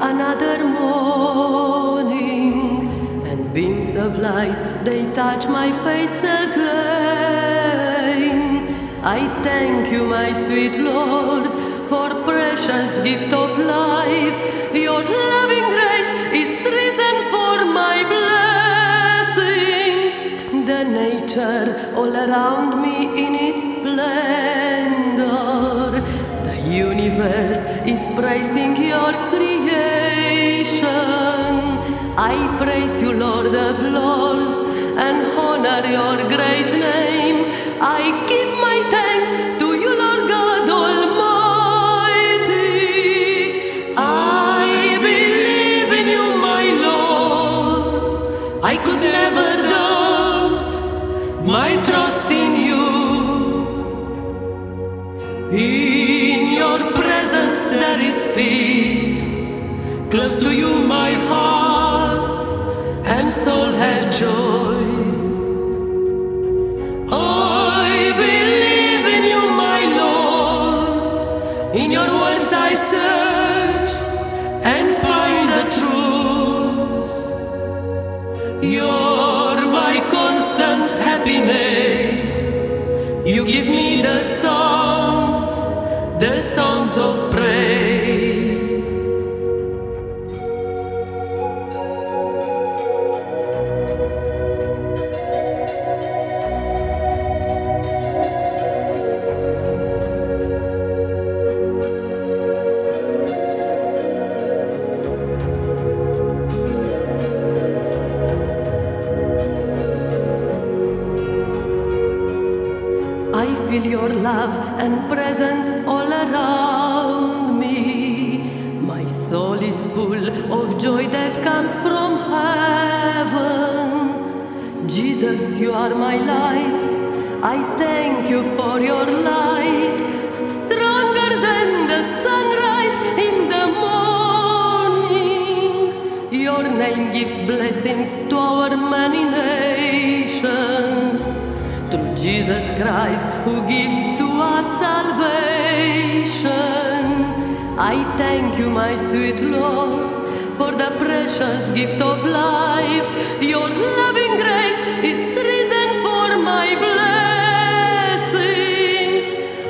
another morning, and beams of light they touch my face again. I thank you, my sweet Lord, for precious gift of life. Your loving grace is reason for my blessings. The nature all around me in its splendor. Universe is praising your creation. I praise you, Lord of Lords, and honor your great name. I give my thanks to you, Lord God Almighty. I believe in you, my Lord. I could never doubt my trust in you. Presence there is peace. Close to you, my heart and soul have joy. I believe in you, my Lord. In your words I search and find the truth. You're my constant happiness. You give me the songs, feel your love and presence comes from heaven. Jesus, you are my life. I thank you for your light, stronger than the sunrise in the morning. Your name gives blessings to our many nations through Jesus Christ who gives to us salvation. I thank you, my sweet Lord, for the precious gift of life. Your loving grace is reason for my blessings.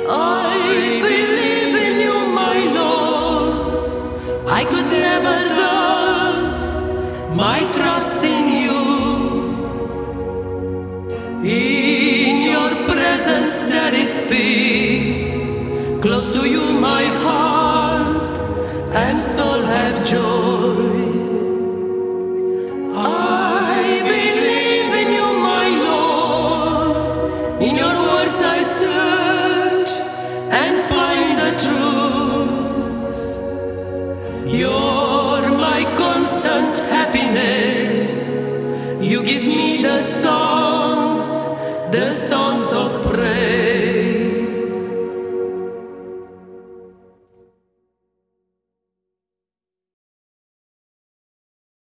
I believe in you, my Lord. I could never doubt my trust in you. In your presence there is peace. Close to you, my heart and soul give me the songs, the songs of praise.